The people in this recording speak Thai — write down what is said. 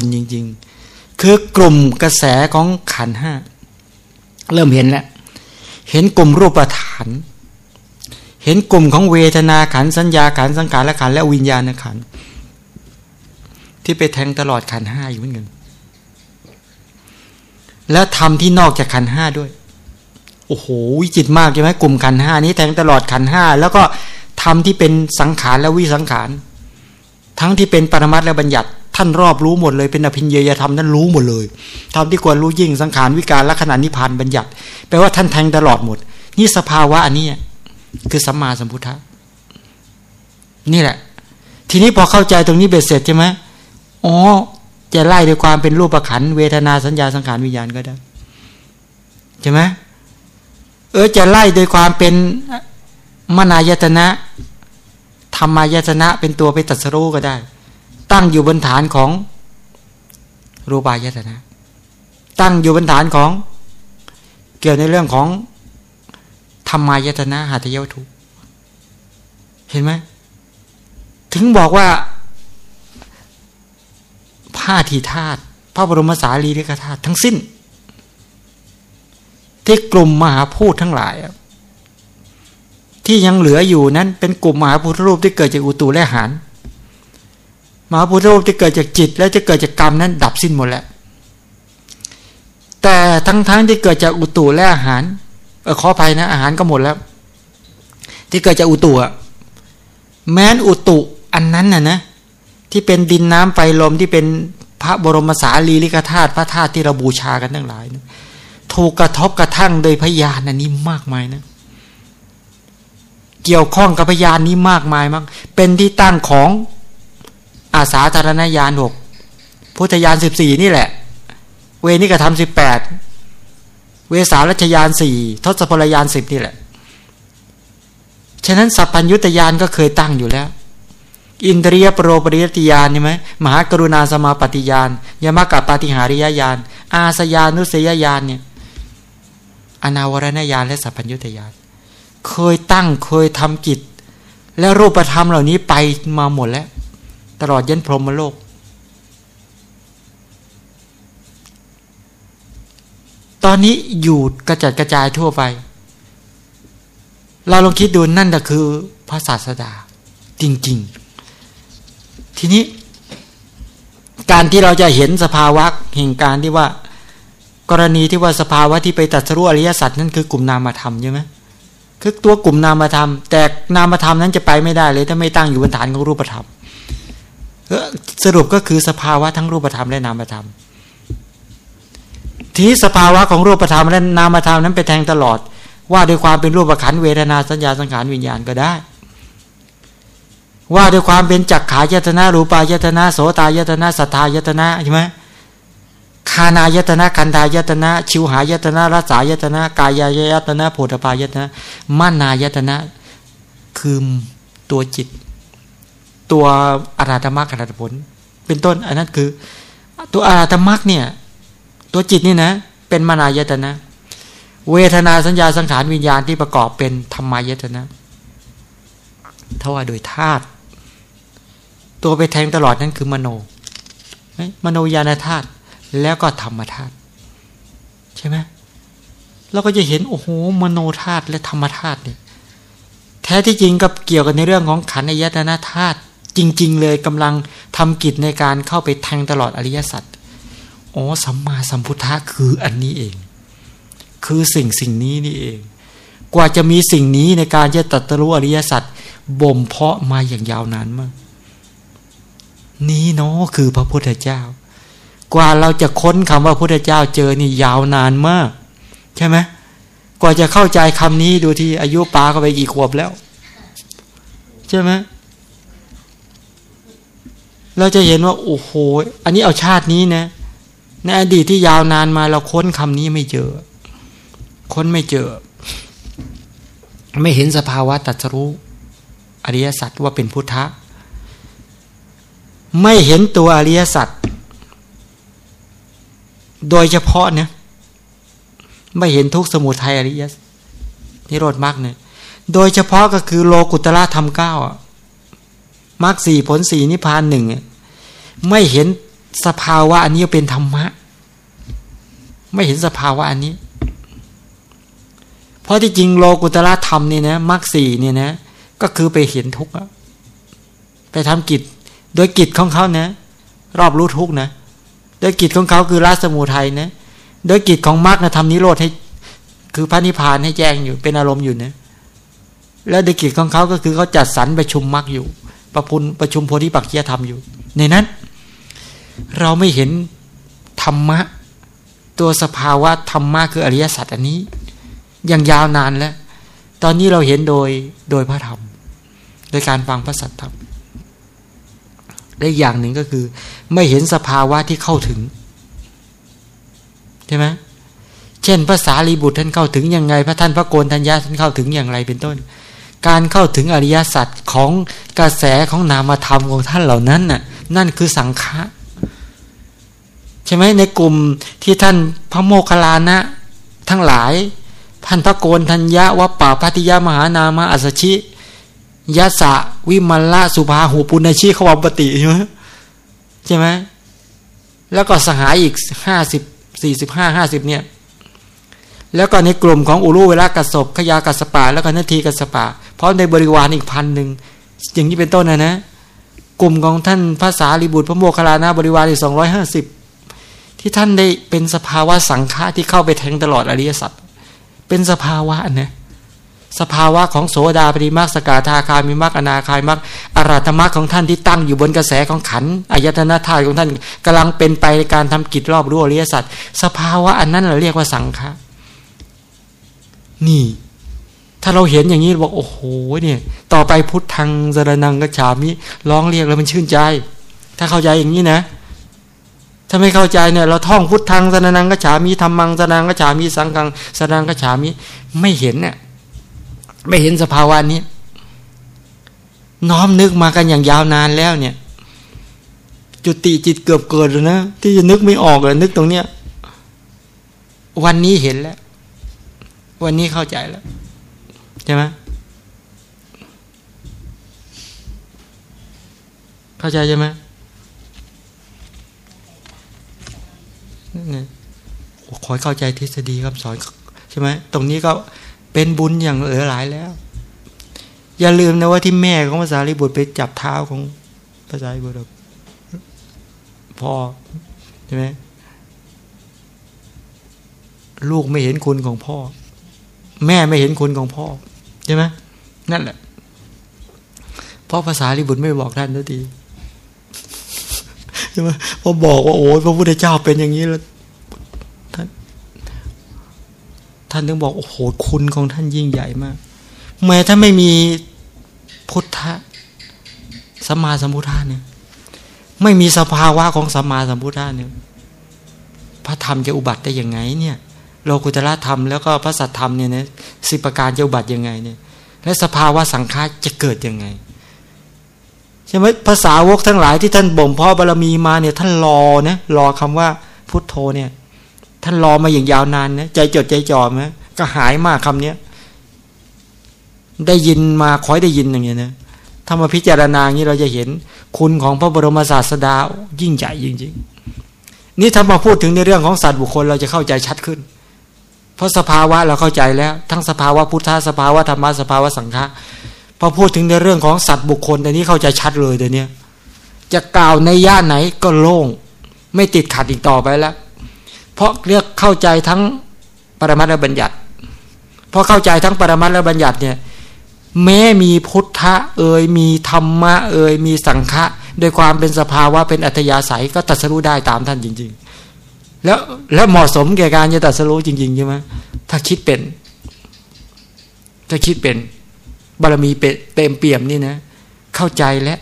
ลจริง ๆ คือกลุ่มกระแสของขันห้าเริ่มเห็นแล้ว เห็นกลุ่มรูปฐาน เห็นกลุ่มของเวทนาขันสัญญาขันสังขารและขันและวิญญาณขันที่ไปแทงตลอดขันห้าอยู่เหมือนกันแล้วทำที่นอกจากขันห้าด้วย โอ้โหวิจิตมากใช่ไหมกลุ่มขันห้านี้แทงตลอดขันห้าแล้วก็ทำที่เป็นสังขารและวิสังขาร ทั้งที่เป็นปรมัตและบัญญัติ ท่านรอบรู้หมดเลยเป็นอภิญญยธรรมท่านรู้หมดเลยทำที่ควรรู้ยิ่งสังขารวิการและขณะนิพพานบัญญัติแปลว่าท่านแทงตลอดหมด นี่สภาวะอันนี้คือสัมมาสัมพุทธะนี่แหละ ทีนี้พอเข้าใจตรงนี้เบ็ดเสร็จใช่ไหมอ๋อจะไล่ด้วยความเป็นรูปขันเวทนาสัญญาสังขารวิญญาณก็ได้ใช่ไหมเออจะไล่โดยความเป็นมนายตนะธรรมายตนะเป็นตัวไปตัดสรู้ก็ได้ ตั้งอยู่บนฐานของรูปายตนะ ตั้งอยู่บนฐานของ เกี่ยวในเรื่องของธรรมายตนะหัตถยวัตถุเห็นไหมถึงบอกว่าผ้าทีธาตุพระบรมสารีริกธาตุทั้งสิ้น ที่กลุ่มมหาพูดทั้งหลาย ที่ยังเหลืออยู่นั้นเป็นกลุ่มมหาพุทธรูปที่เกิดจากอุตุและหาร มหาพุทธรูปที่เกิดจากจิต และจะเกิดจากกรรมนั้นดับสิ้นหมดแล้ว แต่ทั้งๆทที่เกิดจากอุตุและอาหารเออขออภัยนะอาหารก็หมดแล้ว ที่เกิดจากอุตุอะแม้นอุตุอันนั้นน่ะนะที่เป็นดินน้ำไฟลมที่เป็นพระบรมสารีริกธาตุพระธาตุที่เราบูชากันทั้งหลายนะถูกกระทบกระทั่งโดยพยานอันนี้มากมายนะ เกี่ยวข้องกับพยานนี้มากมายมาก เป็นที่ตั้งของ อาสาธารณญาณหกพุทธญาณสิบสี่นี่แหละ เวนิกธรรมสิบแปดเวสารัชยานสี่ทศพลยานสิบนี่แหละ ฉะนั้นสัพพัญยุตยานก็เคยตั้งอยู่แล้ว อินทรียปรปริยติยานใช่ไหมมหากรุณาสมาปฏิยานยมกับปาฏิหาริยญาณอาสยานุสยญาณเนี่ยอนาวรณญาณและสัพพัญญุตญาณเคยตั้งเคยทำกิจ แล้วรูปธรรมเหล่านี้ไปมาหมดแล้ว ตลอดยันพรหมโลก ตอนนี้อยู่กระจัดกระจายทั่วไป เราลองคิดดูนั่นก็คือพระศาสดา จริง ๆ ทีนี้ การที่เราจะเห็นสภาวะแห่งการที่ว่า กรณีที่ว่าสภาวะที่ไปตัดสู้อริยสัจนั่นคือกลุ่มนามธรรมใช่ไหมคือตัวกลุ่มนามธรรม แต่นามธรรมนั้นจะไปไม่ได้เลย ถ้าไม่ตั้งอยู่บนฐานของรูปธรรม สรุปก็คือสภาวะทั้งรูปธรรมและนามธรรม ที่สภาวะของรูปธรรมและนามธรรมนั้นไปแทงตลอด ว่าด้วยความเป็นรูปขันเวทนาสัญญาสังขารวิญญาณก็ได้ ว่าด้วยความเป็นจักขายตนะรูปายตนะโสตายตนะสัทธายตนะใช่ไหมคานายตนะคันธายตนะชิวหายตนะรัศายตนะกายายตนะโพธปายตนะมานายตนะคือตัวจิต ตัวอาราธมรรคอาราธผล เป็นต้น อันนั้นคือ ตัวอาราธมรรคเนี่ย ตัวจิตนี่นะ เป็นมานายตนะ เวทนาสัญญาสังขารวิญญาณที่ประกอบเป็นธรรมายตนะทว่าโดยธาตุตัวไปแทงตลอดนั่นคือมโนมโนยานธาตุแล้วก็ธรรมธาตุใช่ไหมเราก็จะเห็นโอ้โหมโนธาตุและธรรมธาตุเนี่ยแท้ที่จริงกับเกี่ยวกันในเรื่องของขันธ์ยตนาธาตุ จริง ๆ เลยกำลังทำกิจในการเข้าไปแทงตลอดอริยสัจอ๋อสัมมาสัมพุทธะคืออันนี้เอง คือสิ่งสิ่งนี้นี่เอง กว่าจะมีสิ่งนี้ในการจะตัดรู้อริยสัจบ่มเพาะมาอย่างยาวนานมาก นี้เนาะคือพระพุทธเจ้า กว่าเราจะค้นคำว่าพุทธเจ้าเจอนี่ยาวนานมาก ใช่ไหมกว่าจะเข้าใจคำนี้ดูที่อายุปาเข้าไปกี่ขวบแล้ว ใช่ไหม เราจะเห็นว่า โอ้โห อันนี้เอาชาตินี้นะ ในอดีตที่ยาวนานมาเราค้นคำนี้ไม่เจอ ค้นไม่เจอ ไม่เห็นสภาวะตัดรู้อริยสัจว่าเป็นพุทธะ ไม่เห็นตัวอริยสัจโดยเฉพาะเนี่ยไม่เห็นทุกสมุทัยอริยนิโรธมากเนี่ย โดยเฉพาะก็คือโลกุตละธรรมเก้า มรรคสี่ผลสี่นิพพานหนึ่งไม่เห็นสภาวะอันนี้เป็นธรรมะ ไม่เห็นสภาวะอันนี้ เพราะที่จริงโลกุตละธรรมนี่นะมรรคสี่เนี่ยนะ ก็คือไปเห็นทุกข์ไปทำกิจ โดยกิจของเขานะรอบรู้ทุกข์นะโดยกิจของเขาคือราสมุทัยนะโดยกิจของมรรคนะทำนิโรธให้ คือพระนิพพานให้แจ้งอยู่เป็นอารมณ์อยู่นะแล้วโดยกิจของเขาก็คือเขาจัดสรรประชุมมรรคอยู่ ประพุนประชุมโพธิปักจียธรรมอยู่ ในนั้น เราไม่เห็นธรรมะ ตัวสภาวะธรรมะคืออริยสัจอันนี้ยังยาวนานแล้ว ตอนนี้เราเห็นโดยโดยพระธรรม โดยการฟังพระสัจธรรมและอย่างหนึ่งก็คือ ไม่เห็นสภาวะที่เข้าถึงใช่ไหมเช่นภาษาลีบุตรท่านเข้าถึงยังไง พระท่านพระโกนทัญญาท่านเข้าถึงอย่างไรเป็นต้น การเข้าถึงอริยสัจของกระแสของนามธรรมของท่านเหล่านั้นน่ะนั่นคือสังฆะใช่ไหมในกลุ่มที่ท่านพระโมคคัลลานะ ทั้งหลาย ท่านพระโกนทัญญาวัปปะพัติยามหานามาอัสชิยะสะวิมลละสุภาหูปุณชีขวบปติใช่ไหมใช่ไหมแล้วก็สหายอีกห้าสิบสี่สิบห้าห้าสิบเนี่ยแล้วก็ในกลุ่มของอุรุเวลากัสบขยากัสปะแล้วก็นาทีกัสปะ เพราะในบริวารอีกพันหนึ่งอย่างนี้เป็นต้นนะนะ กลุ่มของท่านภาษาลิบุตรพระโมคคัลลานะบริวารอีกสองร้อยห้าสิบที่ท่านได้เป็นสภาวะสังฆาที่เข้าไปแทงตลอดอริยสัจเป็นสภาวะนะสภาวะของโสดาปฏิมาสกาธาคามีมรรคอนาคายมรรคอรัตมรรของท่านที่ตั้งอยู่บนกระแสของขันอายตนะธาตุของท่านกำลังเป็นไปในการทำกิจรอบรู้อริยสัจสภาวะอันนั้นเราเรียกว่าสังฆะนี่ ถ้าเราเห็นอย่างนี้บอกโอ้โหเนี่ยต่อไปพุทธังสรนังกัจฉามิร้องเรียกแล้วมันชื่นใจ ถ้าเข้าใจอย่างนี้นะ ถ้าไม่เข้าใจเนี่ย เราท่องพุทธังสรนังกัจฉามิธรรมังสรนังกัจฉามิสังฆังสรนังกัจฉามิไม่เห็นเนี่ยไม่เห็นสภาวะนี้น้อมนึกมากันอย่างยาวนานแล้วเนี่ย จุติจิตเกือบเกิดเลยนะที่จะนึกไม่ออกเลยนึกตรงเนี้ยวันนี้เห็นแล้ว วันนี้เข้าใจแล้ว ใช่ไหมเข้าใจใช่ไหมนี่ขอเข้าใจทฤษฎีครับสอนใช่ไหมตรงนี้ก็เป็นบุญอย่างเหลือหลายแล้ว อย่าลืมนะว่าที่แม่ของภาษาลิบุตรไปจับเท้าของภาษาลิบุตรพ่อใช่ไหมลูกไม่เห็นคุณของพ่อ แม่ไม่เห็นคุณของพ่อ ใช่ไหมนั่นแหละ เพราะภาษาลิบุตรไม่บอกท่านทันทีใช่ไหมพอบอกว่าโอ้ยพระพุทธเจ้าเป็นอย่างนี้แล้วท่านท่านถึงบอกโอ้โหคุณของท่านยิ่งใหญ่มากแม้ถ้าไม่มีพุทธสัมมาสัมพุทธะเนี่ย ไม่มีสภาวะของสัมมาสัมพุทธะเนี่ยพระธรรมจะอุบัติได้ยังไงเนี่ยโลกุตละธรรมแล้วก็พระสัทธรรมเนี่ยนะ สิประการจะอุบัติยังไงเนี่ย และสภาวะสังขารจะเกิดยังไงใช่ไหมภาษาวกทั้งหลายที่ท่านบ่มเพาะบารมีมาเนี่ย ท่านรอนะรอคำว่าพุทโธเนี่ย ท่านรอมาอย่างยาวนานนะใจจดใจจ่อไหมก็หายมากคำเนี้ยได้ยินมาคอยได้ยินอย่างเงี้ยนะถ้ามาพิจารณาอย่างนี้เราจะเห็นคุณของพระบรมศาสดายิ่งใหญ่จริงๆนี่ถ้ามาพูดถึงในเรื่องของสัตว์บุคคลเราจะเข้าใจชัดขึ้น เพราะสภาวะเราเข้าใจแล้ว ทั้งสภาวะพุทธสภาวะธรรมะสภาวะสังฆะพอพูดถึงในเรื่องของสัตว์บุคคลแต่นี้เข้าใจชัดเลยเดี๋ยวนี้จะกล่าวในย่านไหนก็โล่ง ไม่ติดขัดอีกต่อไปแล้ว เพราะเรียกเข้าใจทั้งปรมัตถบัญญัติพอเข้าใจทั้งปรมัตถบัญญัติเนี่ยแม้มีพุทธะเอ่ยมีธรรมะเอ่ยมีสังฆะโดยความเป็นสภาวะเป็นอัตยาศัยก็ตัดสู้ได้ตามท่านจริง ๆ แล้วแล้วเหมาะสมแก่การจะตัดสู้จริงๆใช่ไหมถ้าคิดเป็น ถ้าคิดเป็น บารมีเต็มเปี่ยมนี่นะ เข้าใจแล้ว